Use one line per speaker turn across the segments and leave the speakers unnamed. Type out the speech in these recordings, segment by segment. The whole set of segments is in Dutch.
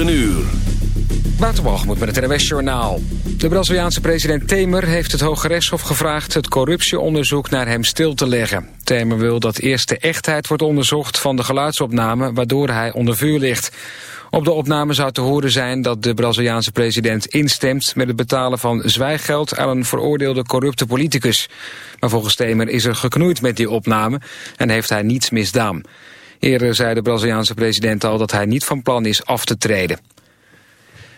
Een uur.
Waterbalgemoed met het NWS Journaal. De Braziliaanse president Temer heeft het Hoge Rechtshof gevraagd... het corruptieonderzoek naar hem stil te leggen. Temer wil dat eerst de echtheid wordt onderzocht van de geluidsopname... waardoor hij onder vuur ligt. Op de opname zou te horen zijn dat de Braziliaanse president instemt... met het betalen van zwijggeld aan een veroordeelde corrupte politicus. Maar volgens Temer is er geknoeid met die opname... en heeft hij niets misdaan. Eerder zei de Braziliaanse president al dat hij niet van plan is af te treden.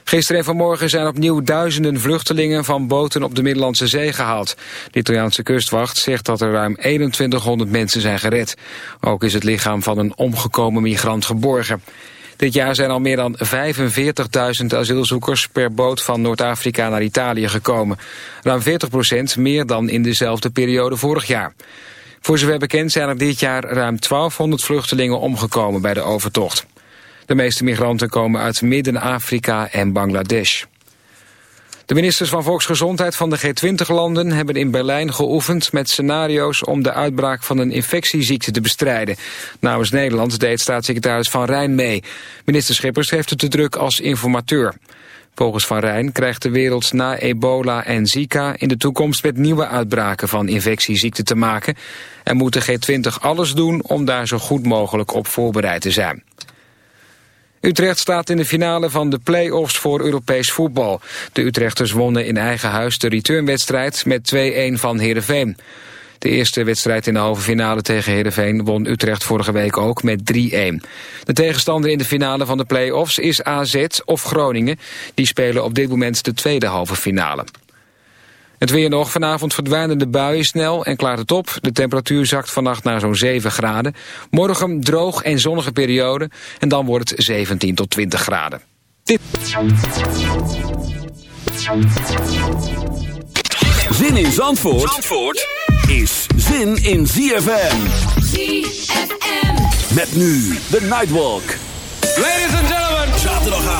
Gisteren en vanmorgen zijn opnieuw duizenden vluchtelingen van boten op de Middellandse Zee gehaald. De Italiaanse kustwacht zegt dat er ruim 2100 mensen zijn gered. Ook is het lichaam van een omgekomen migrant geborgen. Dit jaar zijn al meer dan 45.000 asielzoekers per boot van Noord-Afrika naar Italië gekomen. Ruim 40% meer dan in dezelfde periode vorig jaar. Voor zover bekend zijn er dit jaar ruim 1200 vluchtelingen omgekomen bij de overtocht. De meeste migranten komen uit Midden-Afrika en Bangladesh. De ministers van Volksgezondheid van de G20-landen hebben in Berlijn geoefend met scenario's om de uitbraak van een infectieziekte te bestrijden. Namens Nederland deed staatssecretaris Van Rijn mee. Minister Schippers heeft het te druk als informateur. Volgens Van Rijn krijgt de wereld na ebola en zika in de toekomst met nieuwe uitbraken van infectieziekten te maken. En moet de G20 alles doen om daar zo goed mogelijk op voorbereid te zijn. Utrecht staat in de finale van de play-offs voor Europees voetbal. De Utrechters wonnen in eigen huis de returnwedstrijd met 2-1 van Heerenveen. De eerste wedstrijd in de halve finale tegen Heerenveen won Utrecht vorige week ook met 3-1. De tegenstander in de finale van de play-offs is AZ of Groningen. Die spelen op dit moment de tweede halve finale. Het weer nog. Vanavond verdwijnen de buien snel en klaart het op. De temperatuur zakt vannacht naar zo'n 7 graden. Morgen droog en zonnige periode. En dan wordt het 17 tot 20 graden. Dit.
Zin in Zandvoort, Zandvoort is zin in ZFM.
ZFM.
Met nu de Nightwalk.
Ladies and gentlemen.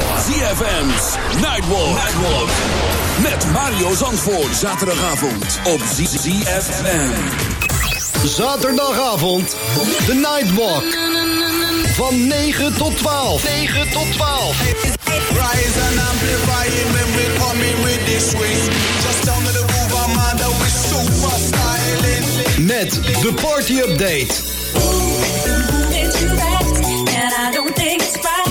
ZFM's Nightwalk. Nightwalk. Met Mario Zandvoort.
Zaterdagavond
Op ZFM.
Zaterdagavond, de Nightwalk. Van 9 tot 12. 9 tot 12.
Rise and amplify it when we coming with this swing. Just down to the I'm super styling.
Met de party update.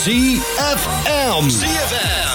ZFM. ZFM.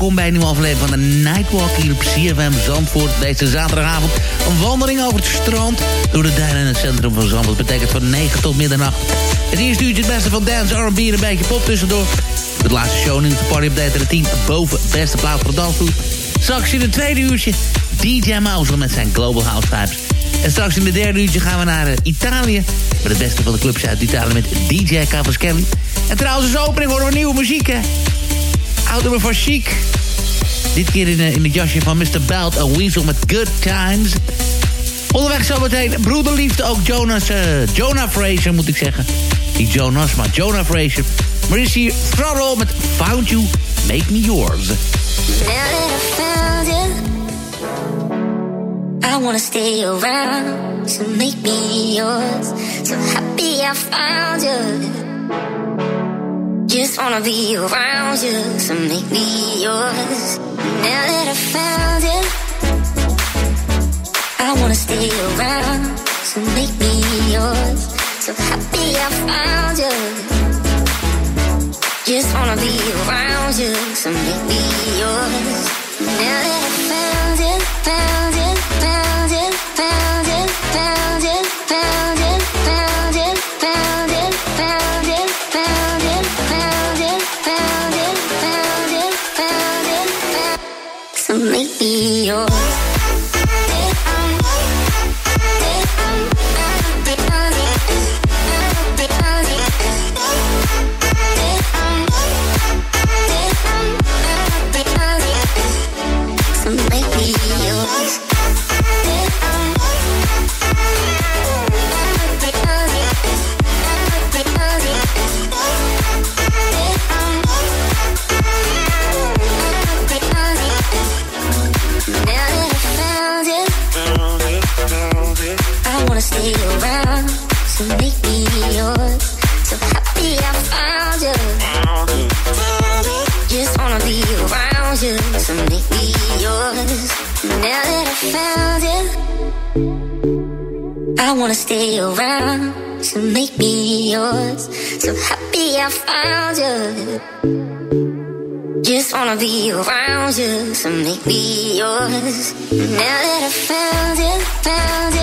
Welkom bij een nieuwe aflevering van de Nightwalk hier op CFM Zandvoort. Deze zaterdagavond een wandeling over het strand door de duinen in het centrum van Zandvoort. Dat betekent van 9 tot middernacht. Het eerste uurtje het beste van dance, R&B en een beetje pop tussendoor. Het laatste show nu de party update en het team boven beste plaats voor dansvloer. Straks in het tweede uurtje DJ Mouse met zijn Global House Vibes. En straks in het derde uurtje gaan we naar uh, Italië. Met het beste van de clubs uit Italië met DJ Cavaschelli. En trouwens als opening horen we nieuwe muziek, hè. Oud van Chic. Dit keer in, uh, in het jasje van Mr. Belt, A Weasel met Good Times. Onderweg zometeen broederliefde, ook Jonas, uh, Jonah Fraser moet ik zeggen. Niet Jonas, maar Jonah Fraser. Maar is hier Throttle met Found You, Make Me Yours.
Now that I found you, I wanna stay around, so make me yours. So happy I found you. Just wanna be around you, so make me yours. Now that I found you, I wanna stay around, so make me yours. So happy I found you. Just wanna be around you, so make me yours. Now that I found you, found you, found you, found you, found you, wanna stay around. So make me yours. So happy I found you. Just wanna be around you, so make me yours. Now that I found you, found you,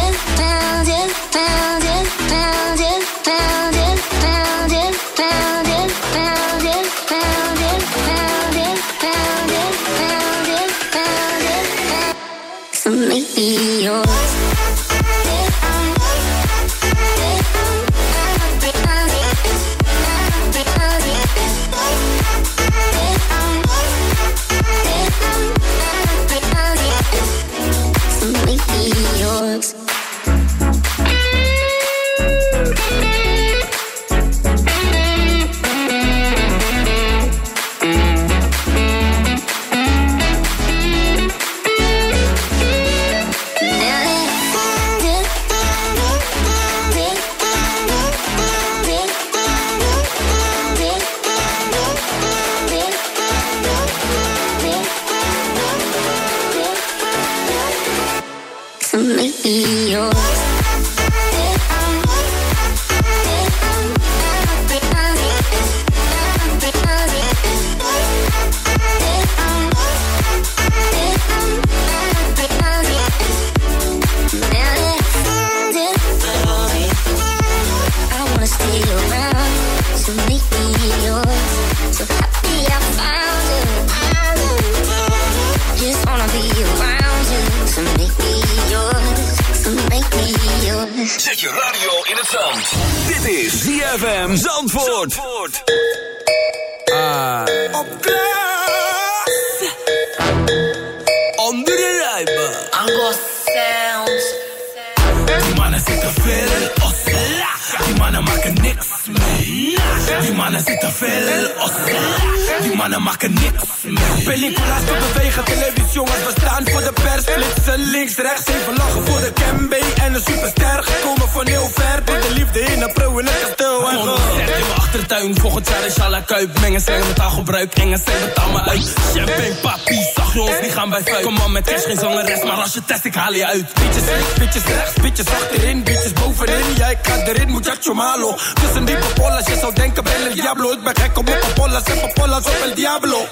انا زدت في القصه
Die mannen maken niks mee.
Pellicula's te bewegen, televisie, jongens, we staan voor de pers. Flitsen links, rechts, even lachen voor de Kembe en een superster. Gekomen van heel ver, dit de liefde in een pro in het kasteel. En
in mijn achtertuin, volgend jaar is alle kuip. Mengen slengen met gebruik, engen zijn betaal me uit. Champagne, papi, zag je ons, die gaan bij vuil. Kom aan met cash, geen zangeres, maar als je test, ik haal je uit.
Bitches links, bitches rechts, bitches achterin, bitches bovenin. Jij gaat erin, muchacho malo. Tussen die popollas, je zou denken ben el diablo. Ik ben gek op mijn popollas op el diablo.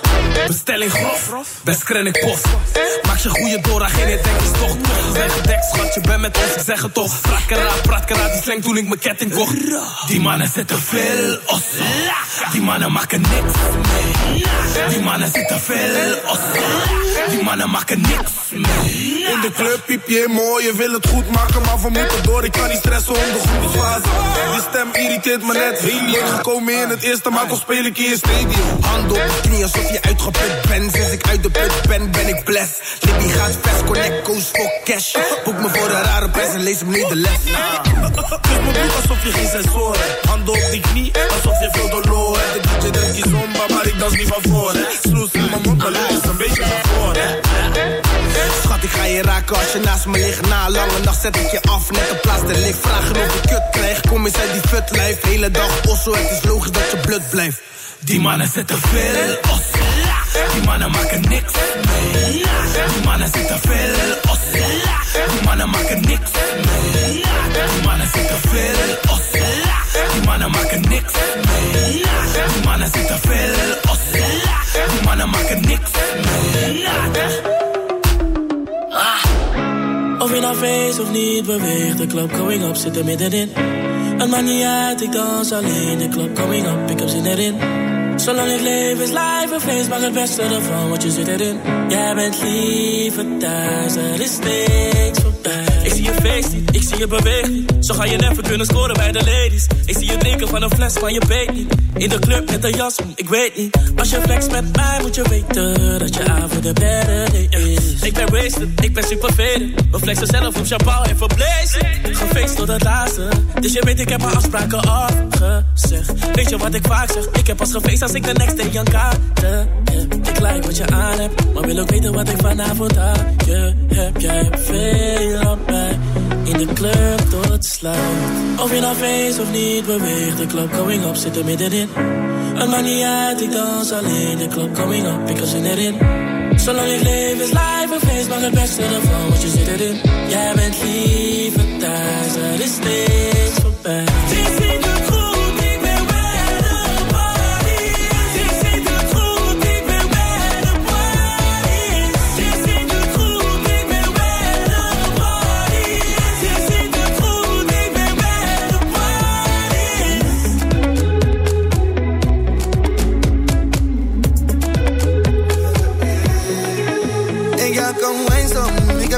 Bestelling grof, best krennik post. Maak je goede dora, geen denk is toch toch. Zeg gedekt, schat, je bent met ons, ik zeg het toch. Pratkara, pratkara, die slang toen ik mijn ketting kocht. Die mannen zitten veel osso. Die mannen maken niks mee. Die mannen zitten veel osso. Die mannen maken niks mee.
In de club piep je mooi, je wil het goed maken, maar we moeten door. Ik kan niet stressen om de goede fase. Je stem irriteert me net heel gekomen in het eerste, maar toch speel ik in je stadium.
Hand op knie alsof je uitgeput bent. Sinds ik uit de put ben, ben ik blessed. Libby gaat fast, connect, coast voor cash. Boek me voor een rare prijs en lees hem niet de les.
Dus me doet alsof je geen sensoren hebt. Handen op die knie, alsof je veel dolor hebt. De DJ denkt die zomba, maar ik dans niet van voren. Sloes in mijn mond, maar is een beetje van voren.
Schat, ik ga je raken als je naast me ligt. Na lange nacht zet ik je af, net een plaats de licht. Vragen of ik kut krijg, kom eens uit die fut lijf. Hele dag osso, het is logisch dat je blut blijft. Die mannen zitten veel osso. Die mannen maken niks mee. Die mannen zitten veel osso. Die mannen maken niks mee. Die mannen zitten veel osso. Die mannen maken niks mee. Die mannen zitten veel osso. Die mannen maken niks mee.
Of je nou feest of niet beweegt, de club going up zit er middenin. Het maakt niet uit, ik dans alleen, de club coming up, ik heb zin erin. Zolang ik leef is live een feest, maak het beste ervan, want je zit erin. Jij bent liever thuis, er is niks voorbij. Ik zie je feest niet, ik zie je beweegt niet. Zo ga je never kunnen scoren bij de ladies. Ik zie je drinken van een fles, maar je weet niet. In de club met een jas, ik weet niet. Als je flex met mij, moet je weten dat je avond de better day is. Ik ben wasted, ik ben super faded. We flexen zelf op champagne en verblazen. Gefeest tot het laatste. Dus je weet, ik heb mijn afspraken afgezegd. Weet je wat ik vaak zeg? Ik heb pas gefeest als ik de next day een kaarten heb. Ik like wat je aan hebt, maar wil ook weten wat ik vanavond aan je heb. Jij hebt veel op mij. In de club tot sluit. Of je nou feest of niet beweegt, de club going up zit er middenin. Het maakt uit, ik dans alleen, de club coming up, ik heb zin erin. Zolang ik leef is live een feest, maak het beste ervan, want je zit erin. Jij bent liever thuis, er is niks voorbij.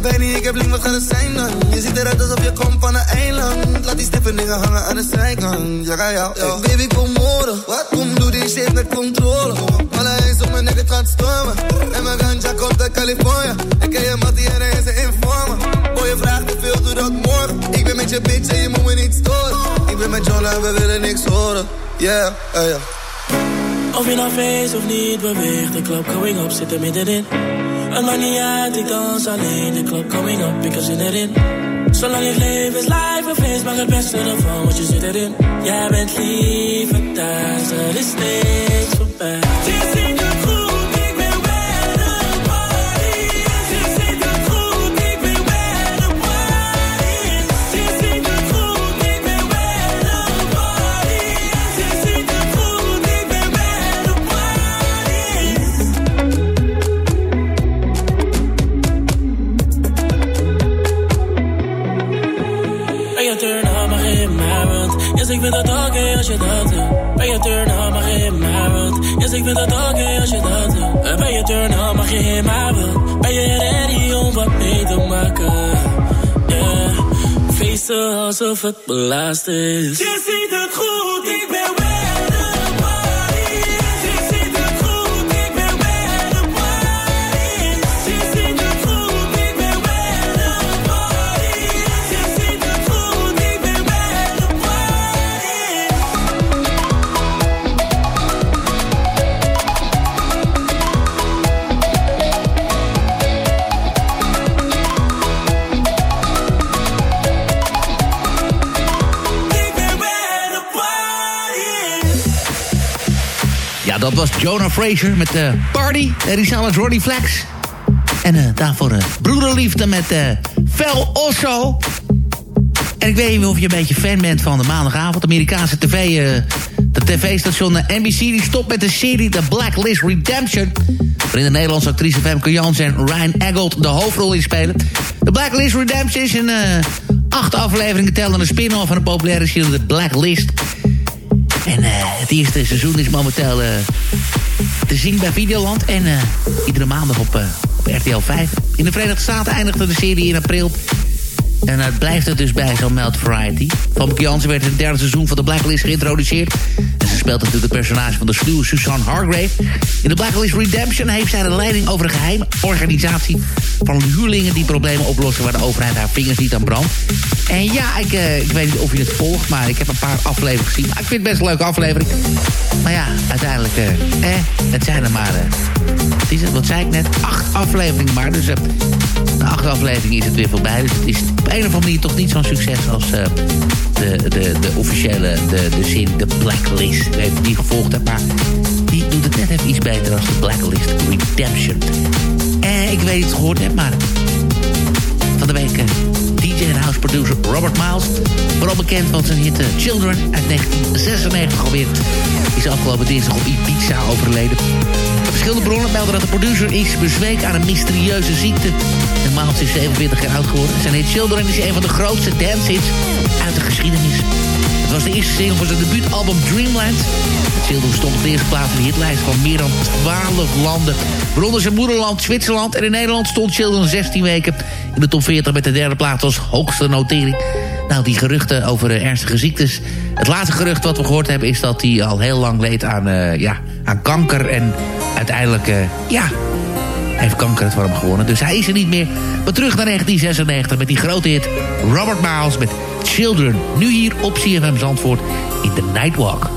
Heb Henny, ik heb link, wat gaat het zijn dan? Je ziet eruit alsof je komt van een eiland. Laat die stippe dingen hangen aan de zijkant. Ja, ja, ja. Hey, baby, kom morgen. Wat? Kom, doe die shit met controle. Alle eens op mijn nek, het gaat stormen. En mijn ganja komt uit California. Ik ken je mattie en hij is een informer. Boy, je vraagt te veel, doe dat morgen. Ik ben met je bitch en je moet me niet storen. Ik ben met Jola en we willen niks horen. Yeah, ja, ja.
Of je nou feest of niet beweegt, de club going up zit er middenin. Het maakt niet uit, ik dans alleen, de club coming up, ik zin erin. Zolang ik leef is live een feest, maak het beste ervan, want je zit erin. Jij bent liever thuis, er is niks voorbij. Vind het oké als je dat doet. Ben je turn up, maar geen married. Yes, ik vind het oké als je dat doet. Ben je turn up, maar geen married. Ben je ready om wat mee te maken? Yeah. Feesten alsof het belast is.
Dat was Jonah Fraser met de Party. Er is alles Roddy Flex. En eh, daarvoor eh, Broederliefde met eh Fel Osso. En ik weet niet of je een beetje fan bent van de maandagavond. Amerikaanse tv, eh, de tv-station NBC die stopt met de serie The Blacklist Redemption... waarin de Nederlandse actrice Femke Jans en Ryan Eggold de hoofdrol in spelen. The Blacklist Redemption is een uh, acht afleveringen tellende spin-off van de populaire serie The Blacklist... En uh, het eerste seizoen is momenteel uh, te zien bij Videoland. En uh, iedere maandag op, op RTL 5. In de Verenigde Staten eindigde de serie in april en het blijft het dus bij, zo'n Meld Variety. Van Jansen werd in het derde seizoen van de Blacklist geïntroduceerd. En ze speelt natuurlijk het personage van de sluwe Suzanne Hargrave. In de Blacklist Redemption heeft zij de leiding over een geheime organisatie... van huurlingen die problemen oplossen waar de overheid haar vingers niet aan brandt. En ja, ik, uh, ik weet niet of je het volgt, maar ik heb een paar afleveringen gezien. Maar ik vind het best een leuke aflevering. Maar ja, uiteindelijk, uh, eh, het zijn er maar... Uh, is het, wat zei ik net? Acht afleveringen maar. Dus na acht afleveringen is het weer voorbij. Dus het is op een of andere manier toch niet zo'n succes als uh, de, de, de officiële, de, de serie The Blacklist. Ik die gevolgd heb, maar die doet het net even iets beter als de Blacklist Redemption. En ik weet het gehoord hebt, maar van de week... DJ en house producer Robert Miles. Vooral bekend van zijn hit Children uit 1996 alweer. Is afgelopen dinsdag op Ibiza overleden. Verschillende bronnen melden dat de producer is bezweken aan een mysterieuze ziekte. De Miles is 47 jaar oud geworden. Zijn hit Children is een van de grootste dancehits uit de geschiedenis. Het was de eerste single voor zijn debuutalbum Dreamland. Children stond op de eerste plaats in de hitlijst van meer dan 12 landen. Waaronder zijn moederland Zwitserland. En in Nederland stond Children 16 weken in de top 40 met de derde plaats als hoogste notering. Nou, die geruchten over uh, ernstige ziektes. Het laatste gerucht wat we gehoord hebben is dat hij al heel lang leed aan, uh, ja, aan kanker. En uiteindelijk, uh, ja, heeft kanker het hem gewonnen. Dus hij is er niet meer. Maar terug naar 1996 met die grote hit Robert Miles met Children. Nu hier op CFM Zandvoort in The Nightwalk.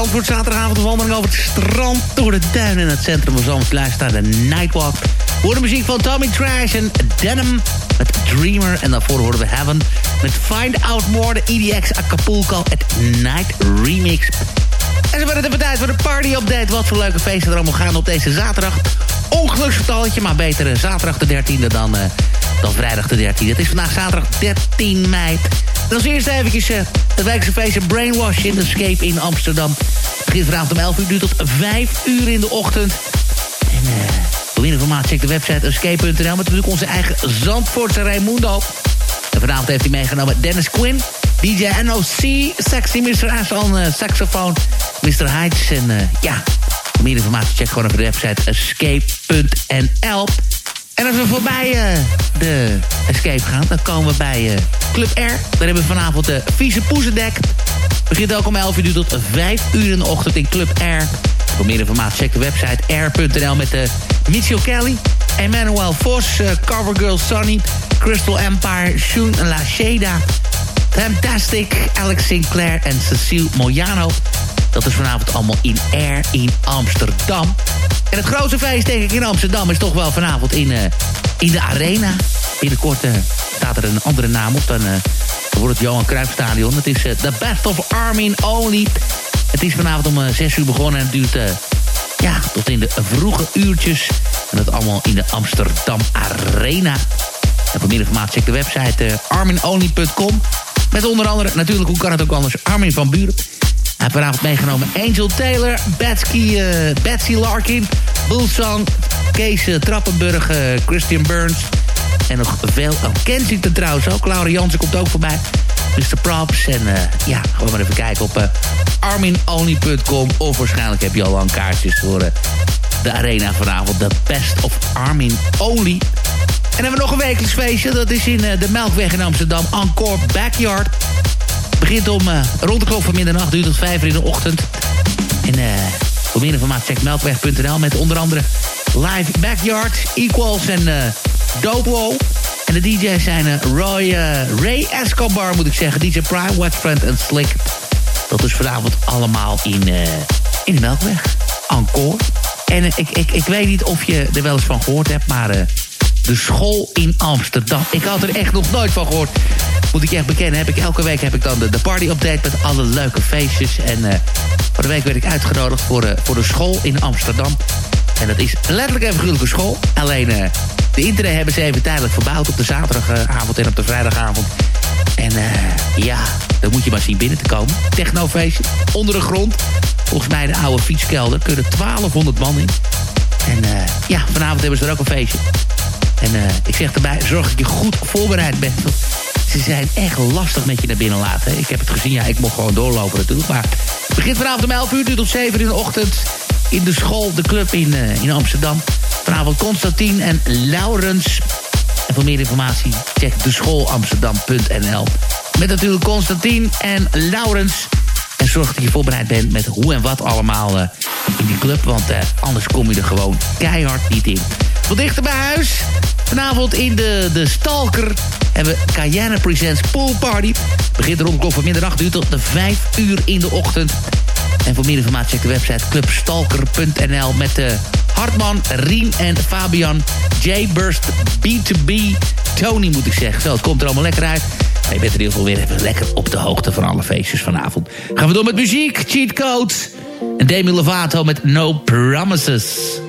Zandvoort, zaterdagavond een wandeling over het strand... door de duinen in het centrum van Zandvoort. Luister naar de Nightwalk. Voor de muziek van Tommy Trash en Denim met Dreamer. En daarvoor horen we Heaven met Find Out More... de EDX Acapulco, het Night Remix. En wordt het even tijd voor de party-update. Wat voor leuke feesten er allemaal gaan op deze zaterdag. Ongeluksvertalletje, maar beter zaterdag de 13e dan, uh, dan vrijdag de 13e. Het is vandaag zaterdag 13 mei. En als eerste eventjes uh, het wijkse feestje Brainwash in Escape in Amsterdam. Begint vanavond om 11 uur, duurt tot 5 uur in de ochtend. En uh, voor meer informatie check de website escape.nl... met natuurlijk onze eigen Zandvoortse Raimundo. En vanavond heeft hij meegenomen Dennis Quinn... DJ NOC, Sexy Mr. On uh, saxofoon, Mr. Heights. En uh, ja, voor meer informatie check gewoon even de website escape.nl. En als we voorbij uh, de Escape gaan, dan komen we bij Club R. Daar hebben we vanavond de Vieze Poezendek. Begint ook om 11 uur tot 5 uur in de ochtend in Club R. Voor meer informatie check de website r.nl met de Mitchell Kelly... Emmanuel Vos, Covergirl Sunny, Crystal Empire, Shun La Sheda... Fantastic, Alex Sinclair en Cecile Moyano. Dat is vanavond allemaal in Air in Amsterdam. En het grootste feest, denk ik, in Amsterdam... is toch wel vanavond in, uh, in de Arena. Binnenkort uh, staat er een andere naam op. Dan, dan wordt het Johan Cruijffstadion. Het is The Best of Armin Only. Het is vanavond om 6 uur begonnen en het duurt... ja, tot in de vroege uurtjes. En dat allemaal in de Amsterdam Arena. En voor meer informatie check de website arminonly.com. Met onder andere, natuurlijk, hoe kan het ook anders, Armin van Buren. Hij heeft vanavond meegenomen Angel Taylor, Betsy, uh, Betsy Larkin, Bullsong, Kees uh, Trappenburg, uh, Christian Burns. En nog veel. Oh, Kensington trouwens ook. Laura Jansen komt ook voorbij. Mr. Props. En ja, gewoon maar even kijken op arminonly.com. Of waarschijnlijk heb je al lang kaartjes voor de arena vanavond. The Best of Armin Only. En hebben we nog een wekelijks feestje. Dat is in de Melkweg in Amsterdam. Encore Backyard. Begint om uh, rond de klok van middernacht. Duurt tot vijf uur in de ochtend. En uh, voor meer informatie check melkweg.nl. Met onder andere Live Backyard, Equals en uh, Dopo. En de DJ's zijn Roy, Ray Escobar moet ik zeggen. DJ Prime, Watchfriend en Slick. Dat is vanavond allemaal in, in de Melkweg. Encore. En ik, ik, ik weet niet of je er wel eens van gehoord hebt, maar de school in Amsterdam. Ik had er echt nog nooit van gehoord. Moet ik echt bekennen, heb ik, elke week heb ik dan de, de party-update met alle leuke feestjes. En uh, voor de week werd ik uitgenodigd voor, uh, voor de school in Amsterdam. En dat is letterlijk even figuurlijke school. Alleen uh, de internet hebben ze even tijdelijk verbouwd op de zaterdagavond en op de vrijdagavond. En ja, dan moet je maar zien binnen te komen. Technofeestje, onder de grond. Volgens mij de oude fietskelder kunnen 1200 man in. En ja, vanavond hebben ze er ook een feestje. En uh, ik zeg erbij, zorg dat je goed voorbereid bent. Ze zijn echt lastig met je naar binnen laten. Ik heb het gezien, ja, ik mocht gewoon doorlopen natuurlijk. Maar het begint vanavond om 11 uur, tot 7 uur in de ochtend. In de school, de club in, uh, in Amsterdam. Vanavond Constantine en Laurens. En voor meer informatie, check deschoolamsterdam.nl. Met natuurlijk Constantine en Laurens. En zorg dat je voorbereid bent met hoe en wat allemaal uh, in die club. Want anders kom je er gewoon keihard niet in. Wat dichter bij huis. Vanavond in de, de Stalker hebben we Cayenne Presents Pool Party. Begint rond klok van middernacht duurt tot de 5 uur in de ochtend. En voor meer informatie check de website clubstalker.nl met de Hartman, Rien en Fabian. J-Burst, B2B, Tony moet ik zeggen. Zo, het komt er allemaal lekker uit. Maar je bent er heel veel weer even lekker op de hoogte van alle feestjes vanavond. Gaan we door met muziek, Cheat Code. En Demi Lovato met No Promises.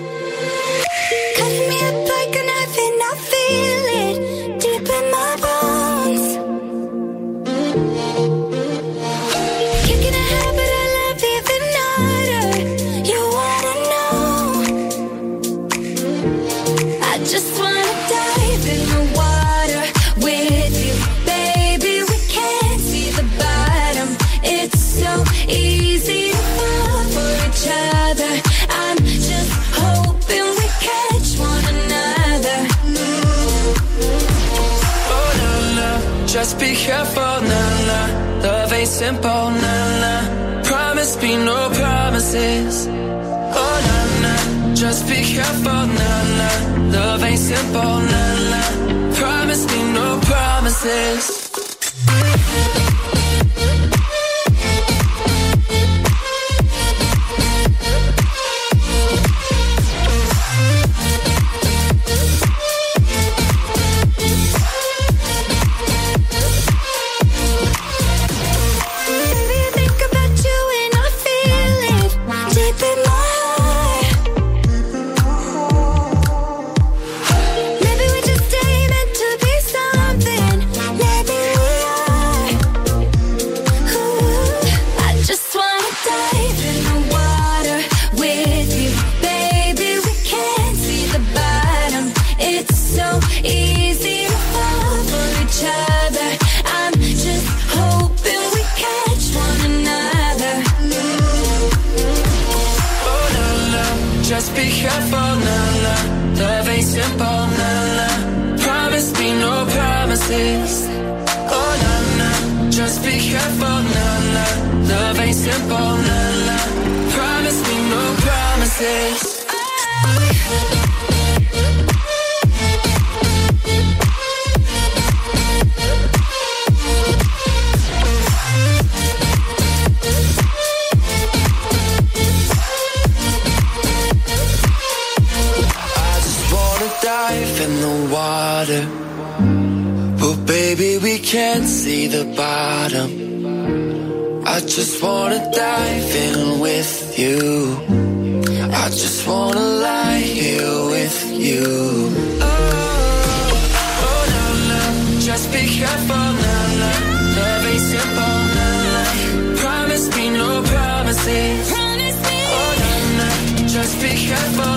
Just be careful, nah, nah. Love ain't simple, nah, nah. Promise me no promises.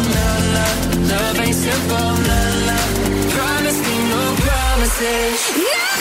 Love ain't simple, nah, nah. Promise me no promises. No!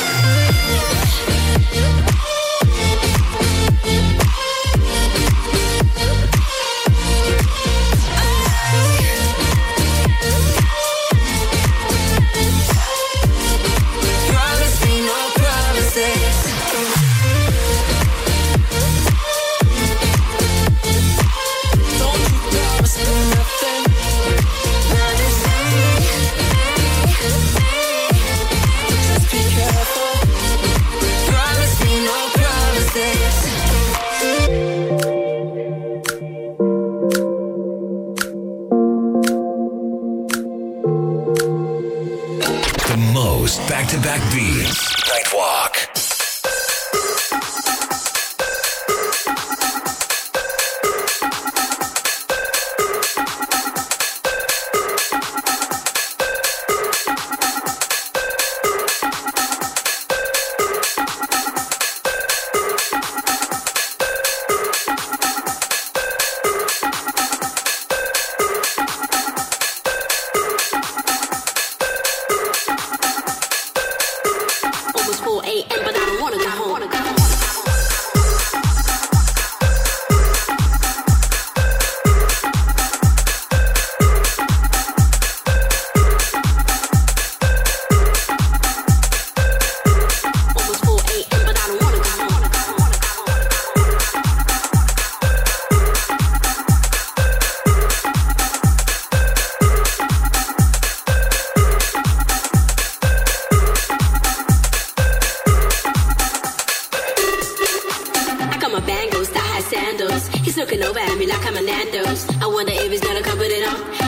me
like I'm a Nando's. I wonder if it's gonna cover it up.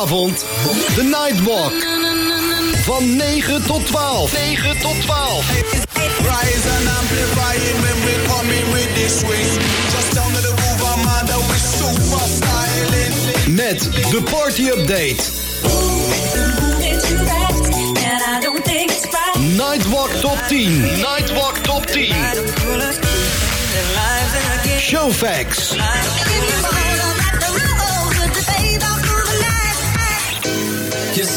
Zaterdagavond de Nightwalk. Van 9 tot 12. 9 tot 12.
Rise and amplifying when we coming with this. Just down to the with super styling.
Met de party update. Nightwalk top 10. Nightwalk top 10. Showfax.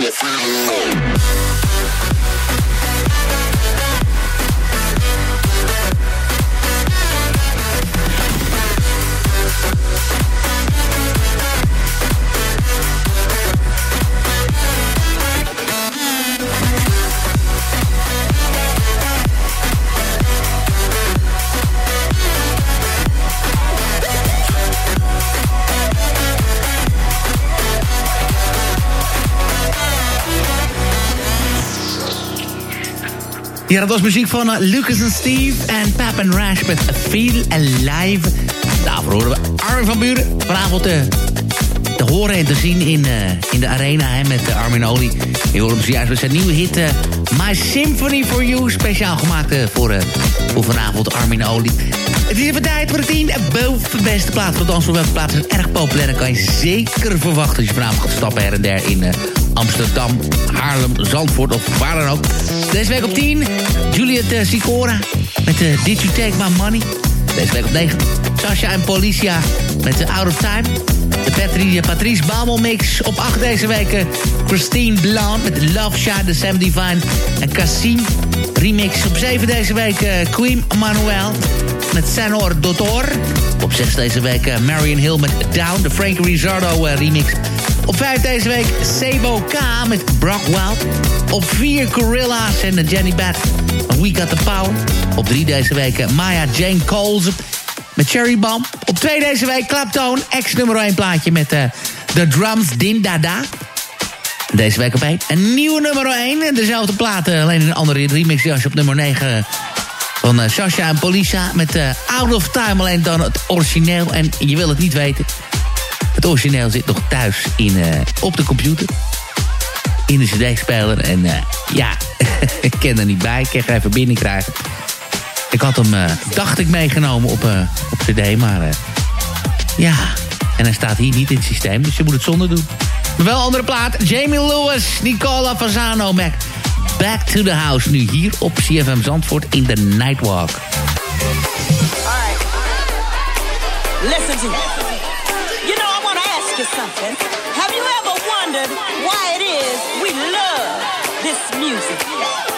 for free.
Ja, dat was muziek van uh, Lucas en Steve en Pap en Rash met Feel Alive. Daarvoor horen we Armin van Buren. Vanavond uh, te horen en te zien in, uh, in de arena hè, met Armin Olie. Je hoort hem zojuist met zijn nieuwe hit My Symphony For You. Speciaal gemaakt voor, voor vanavond Armin Olie. Het is even tijd voor de 10 boven beste plaats. Want dans voor welke plaats is erg populair. En kan je zeker verwachten als je vanavond gaat stappen her en der in Amsterdam, Haarlem, Zandvoort of waar dan ook. Deze week op 10, Juliet uh, Sicora met uh, Did You Take My Money. Deze week op 9, Sasha en Policia met The Out of Time. De Patrice, Patrice Babel mix op 8 deze week. Christine Blanc met Love Shot, The Sam Divine en Cassim remix. Op 7 deze week Queen Manuel met Senor Dottor. Op 6 deze week Marion Hill met Down, de Frank Rizzardo remix. Op 5 deze week Sebo K met Brock Wild. Op 4 Gorilla's en Jenny Bat. We Got The Power. Op 3 deze week eh, Maya Jane Coles met Cherry Bomb. Op 2 deze week Clapton, ex nummer 1 plaatje met de The Drums Din Dada. Deze week op 1 een nieuwe nummer 1. Dezelfde platen, eh, alleen een andere remix. Als je op nummer 9 van Sasha en Polisa met Out of Time. Alleen dan het origineel en je wil het niet weten. Het origineel zit nog thuis in, eh, op de computer. In de cd-speler. En eh, ja, ik ken er niet bij. Ik krijg er even binnenkrijgen. Ik had hem, uh, dacht ik, meegenomen op, op cd. Maar ja, en hij staat hier niet in het systeem. Dus je moet het zonder doen. Maar wel andere plaat. Jamie Lewis, Nicola Fasano, Mac. Back to the House. Nu hier op CFM Zandvoort in de Nightwalk.
All right. Listen to me. you something. Have you ever wondered why it is we love this music?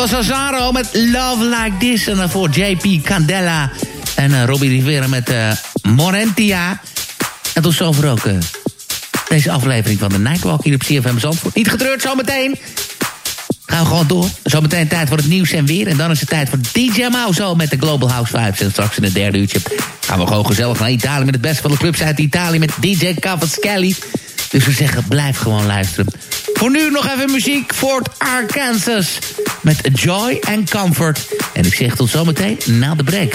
Was Azaro met Love Like This. En daarvoor JP Candela en eh, Robbie Rivera met eh, Morentia. En tot zover ook eh, deze aflevering van de Nightwalk hier op CFM Zandvoort. Niet getreurd, zometeen gaan we gewoon door. Zometeen tijd voor het nieuws en weer. En dan is het tijd voor DJ Mauzo met de Global House Vibes. En straks in het derde uurtje gaan we gewoon gezellig naar Italië... met het beste van de clubs uit Italië met DJ Cavaschelli. Dus we zeggen, blijf gewoon luisteren. Voor nu nog even muziek. Fort Arkansas met Joy and Comfort. En ik zeg tot zometeen na de break.